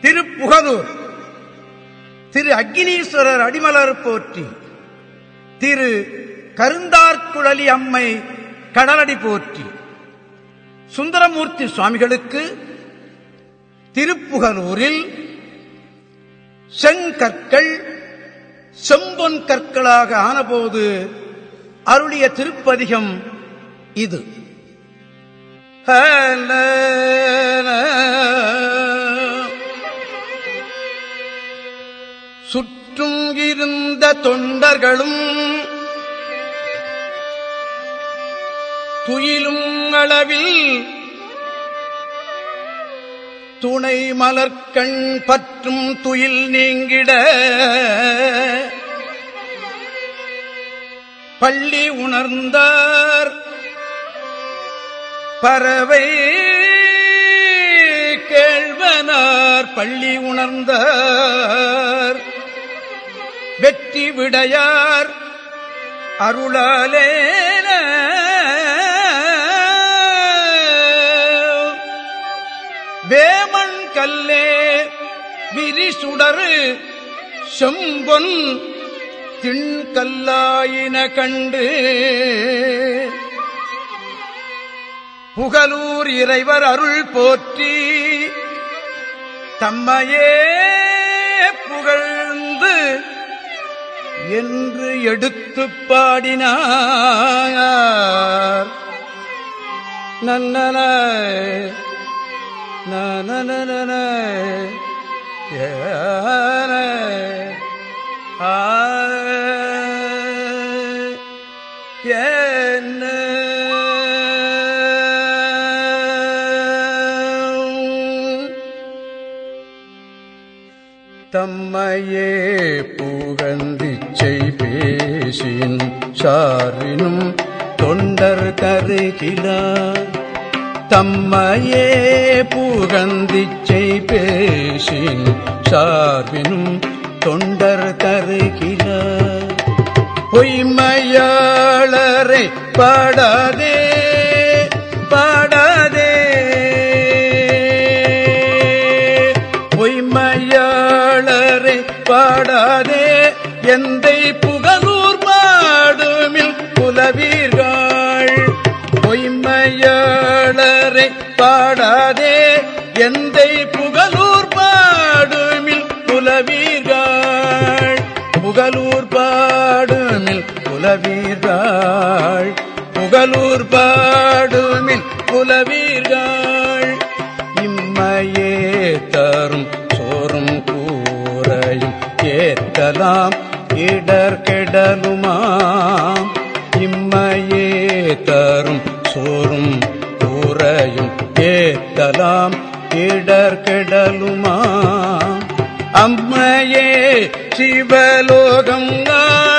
திருப்புகதூர். திரு அக்னீஸ்வரர் அடிமலர் போற்றி. திரு கருந்தார்குழலி அம்மை கடலடி போற்றி. சுந்தரமூர்த்தி சுவாமிகளுக்கு திருப்புகலூரில் செங்கற்கள் செம்பொன் கற்களாக ஆனபோது அருளிய திருப்பதிகம் இது. சுற்றும் இருந்த தொண்டர்களும் துயிலும் அளவில் துணை மலர்கண் பற்றும் துயில் நீங்கிட பள்ளி உணர்ந்தார் பறவை கேள்வனார். பள்ளி உணர்ந்தார். வெற்றி விடையார். அருளாலே வேமன் கல்லே விரிசுடரு செம்பொன் திண்கல்லாயின கண்டு. புகலூர் இறைவர் அருள் போற்றி. தம்மையே புகழ்ந்து என்று எடுத்து பாடினார். நன்னன நனனன என்ன தம்மையே சாரினும் தொண்டர் கருகிலார் தம்மையே புகந்திச்சை பேசின் சார்பினும் தொண்டர் கருகிலார் பொய்மையாளரை பாடாதே பாடாதே. பொய்மையாளரை பாடாதே எந்த ஏத்தலாம் இடர் கெடலுமாம். இம்மையே தரும் சோறும் கூறையும் ஏத்தலாம் இடர் கெடலுமாம். அம்மையே சிவலோகம் ஆழ்வதற்கு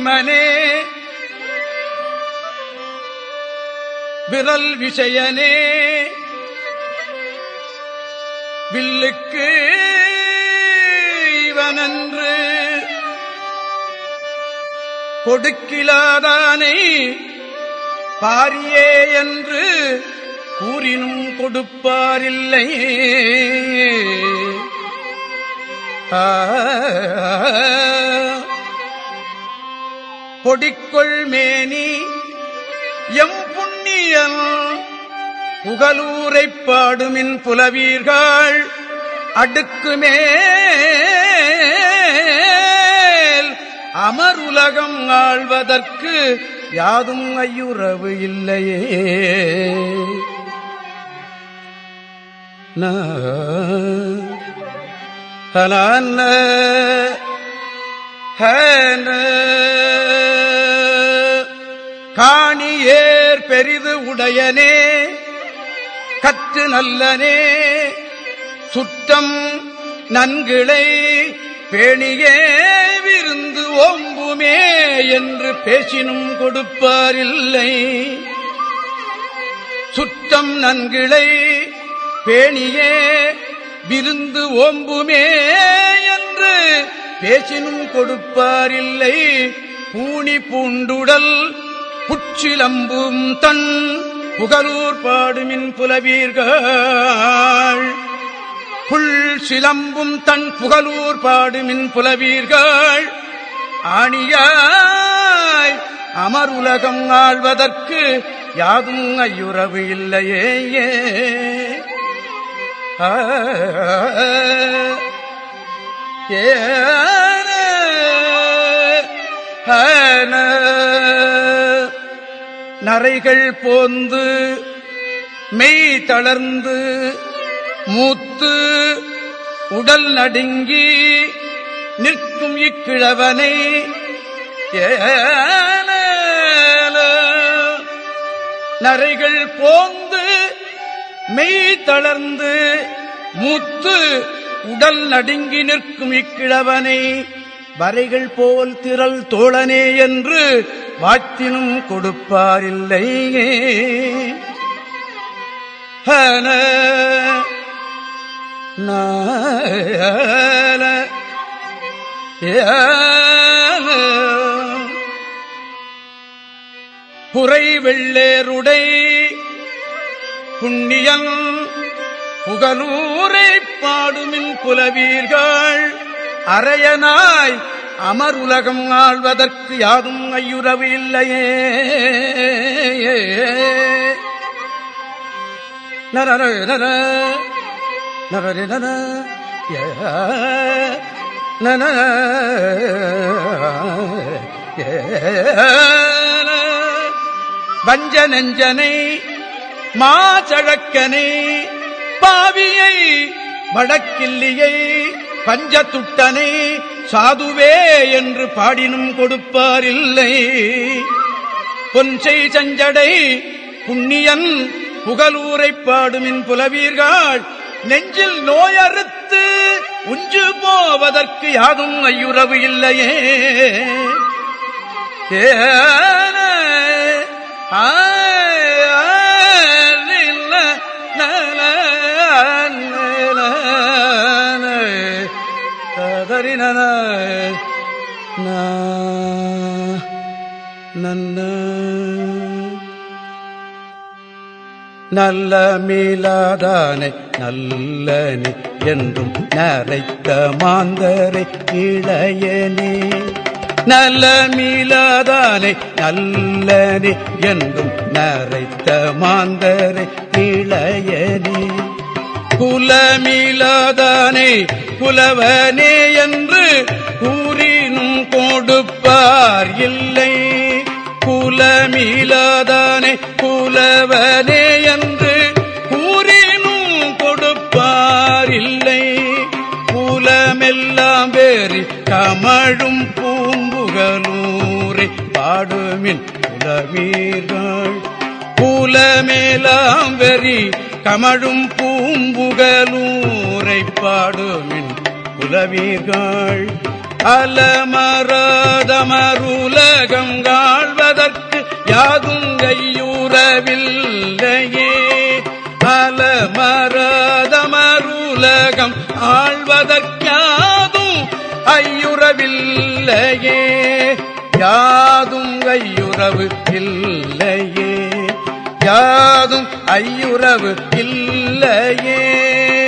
மிடுக்கிலாதானே விரல் விஷயனே. வில்லுக்கு இவனன்று. கொடுக்கிலாதானை பாரியே என்று கூறினும் கொடுப்பாரில்லை. ஆ. பொடிக்கொள் மேனி எம் புண்ணியம் புகலூரைப் பாடுமின் புலவீர்கள் அடுக்குமே அமருலகம் ஆழ்வதற்கு யாதும் ஐயுறவு இல்லையே ஹலான் ஹன. உடையனே கற்று நல்லனே சுற்றம் நன்கிளை பேணியே விருந்து ஓம்புமே என்று பேசினும் கொடுப்பாரில்லை. சுற்றம் நன்கிளை பேணியே விருந்து ஓம்புமே என்று பேசினும் கொடுப்பாரில்லை. பூணி பூண்டுடல் புச்சிலம்பும் தன் புகலூர் பாடுமின் புலவீர்கள். புல் சிலம்பும் தன் புகலூர் பாடுமின் புலவீர்கள். ஆணியாய் அமர் உலகம் ஆழ்வதற்கு யாதும் ஐயுறவு இல்லையே ஏன, ஆன. நரைகள் போந்து மெய் தளர்ந்து மூத்து உடல் நடுங்கி நிற்கும் இக்கிழவனை நரைகள் போந்து மெய் தளர்ந்து மூத்து உடல் நடுங்கி நிற்கும் இக்கிழவனை வரைகள் போல் திரள் தோழனே என்று வாத்தினும் கொடுப்பாரில்லை ஹன புரை வெள்ளேருடை புண்ணியம் புகலூரை பாடுமின் புலவீர்கள். அரையனாய் அமர் உலகம் ஆழ்வதற்கு யாதும் ஐயுறவு இல்லையே நரர நர நரரி நர ஏ, நன வஞ்ச நெஞ்சனை மாச்சழக்கனை பாவியை வடக்கில்லியை பஞ்சத்துட்டனை சாதுவே என்று பாடினும் கொடுப்பாரில்லை. பொன்சை சஞ்சடை புண்ணியன் புகலூரைப் பாடுமின் புலவீர்கள். நெஞ்சில் நோயறுத்து உஞ்சு போவதற்கு யாதும் ஐயுறவு இல்லையே. ஏ நல்ல மீளாதானை நல்லனே என்றும் நரைத்த மாந்தரை இளையனே நல்ல மீளாதானை நல்லனே என்றும் நரைத்த மாந்தரை இளையனே குலமீளாதானே புலவனே என்று கூறினும் கொடுப்பார் இல்லை. குலமீளாதானே புலவனே என்று கூறினும் கொடுப்பார் இல்லை புலமெல்லாம் வேறி கமழும் பூம்புகலூரை பாடுமின் புலமீர்கள் புலமேலாம் வெறி கமழும் பூம்புகலூரை பாடுமின் புலவீர்கள் அலமரதமருலகம் காழ்வதற்கு யாதும் கையூறவில்லையே. அலமரதமருலகம் ஆழ்வதற்காதும் ஐயுறவில்லையே. யாதும் ஐயுறவு இல்லையே. யாதும் ஐயுறவு இல்லையே.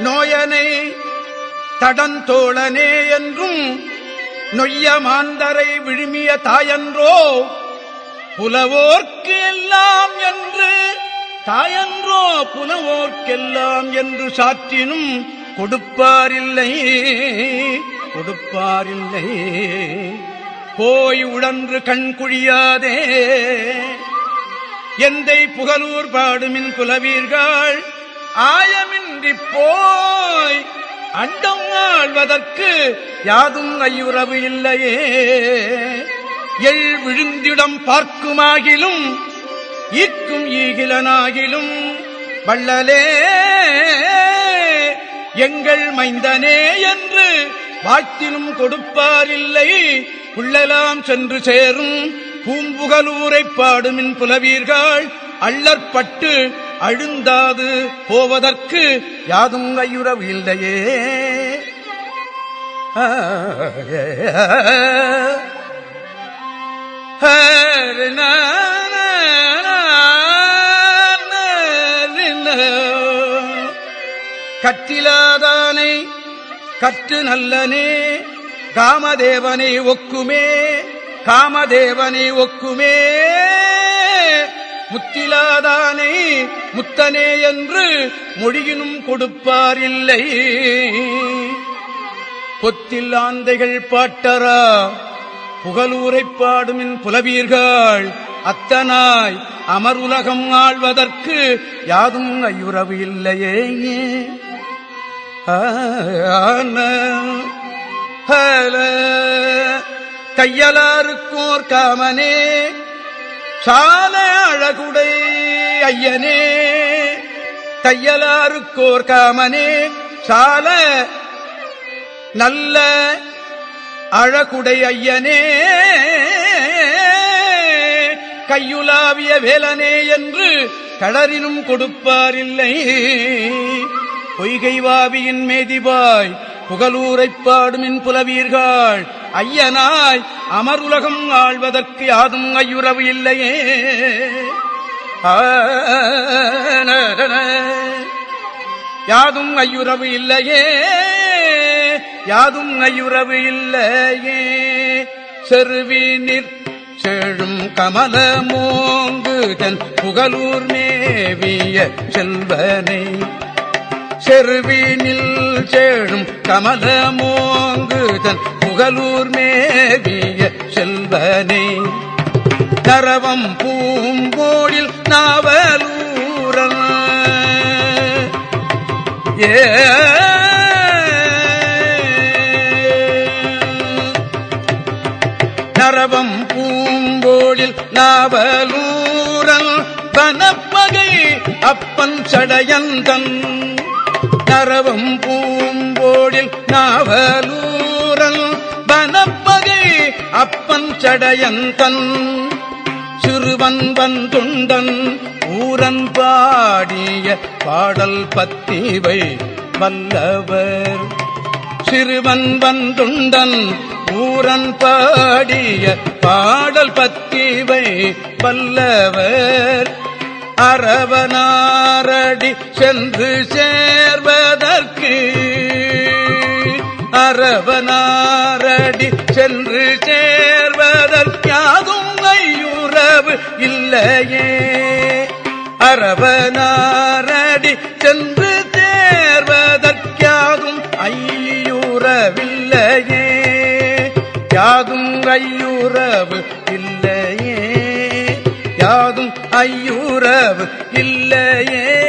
நோயனை தடந்தோழனே என்றும் நொய்ய மாந்தரை விழுமிய தாயன்றோ புலவோர்க்கு எல்லாம் என்று தாயன்றோ புலவோர்க்கெல்லாம் என்று சாற்றினும் கொடுப்பாரில்லை கொடுப்பாரில்லை. போய் உழன்று கண் குழியாதே. எந்தை புகலூர் பாடுமின் புலவீர்கள் ஆயமின்றி போய் அண்டம் ஆழ்வதற்கு யாதும் ஐயுறவு இல்லையே. எள் விழுந்திடம் பார்க்குமாகிலும் ஈக்கும் ஈகிலனாகிலும் வள்ளலே எங்கள் மைந்தனே என்று வாழ்த்தினும் கொடுப்பாரில்லை புள்ளெல்லாம் சென்று சேரும் பூம்புகலூரை பாடுமின் புலவீர்கள். அள்ளற்பட்டு அழுந்தாது போவதற்கு யாதும் கையுறவு இல்லையே. கற்றிலாதானை கற்று நல்லனே. காமதேவனை ஒக்குமே காமதேவனை ஒக்குமே முத்திலாதானை முத்தனே என்று மொழியினும் கொடுப்பாரில்லை பொத்தில் ஆந்தைகள் பாட்டரா புகழூரைப் பாடுமின் புலவீர்கள் அத்தனாய் அமர் உலகம் ஆழ்வதற்கு யாதும் ஐயுறவு இல்லையே ஆன கையலாருக்கோர் காமனே. சால அழகுடை ஐயனே. தையலாருக்கோர் காமனே. சால நல்ல அழகுடை ஐயனே. கையுலாவிய வேலனே என்று கடறினும் கொடுப்பாரில்லை. பொய்கைவாவியின் மேதிபாய் புகலூரைப் பாடுமின் புலவீர்கள். ஐயனாய் அமருலகம் ஆழ்வதற்கு யாதும் ஐயுறவு இல்லையே. யாதும் ஐயுறவு இல்லையே. யாதும் ஐயுறவு இல்லையே. செருவினிற் செழும் கமல மோங்குதன் புகழூர் மேவிய செல்வனை. செருவினில் சேழும் கமல மோங்குதன் புகலூர் மேவிய செல்வனே. நரவம் பூங்கோடில் நாவலூரன் ஏ. நரவம் பூங்கோடில் நாவலூரல். வனப்பகை அப்பன் சடையந்தன். நரவம் பூம்போடில் நாவலூரல் வனப்பகை அப்பன் சடையந்தன் சிறுவன்பன் துண்டன் ஊரன் பாடிய பாடல் பத்திவை வல்லவர். சிறுவன்பன் துண்டன் ஊரன் பாடிய பாடல் பத்திவை வல்லவர். அரவனாரடி சென்று சேர்வதற்கு. அரவனாரடி சென்று சேர்வதற்காதும் ஐயுறவு இல்லையே. அரவனாரடி சென்று சேர்வதற்காதும் ஐயுறவில்லையே. யாதும் ஐயுறவு இல்லையே. யாதும் ஐயுறவு இல்லையே.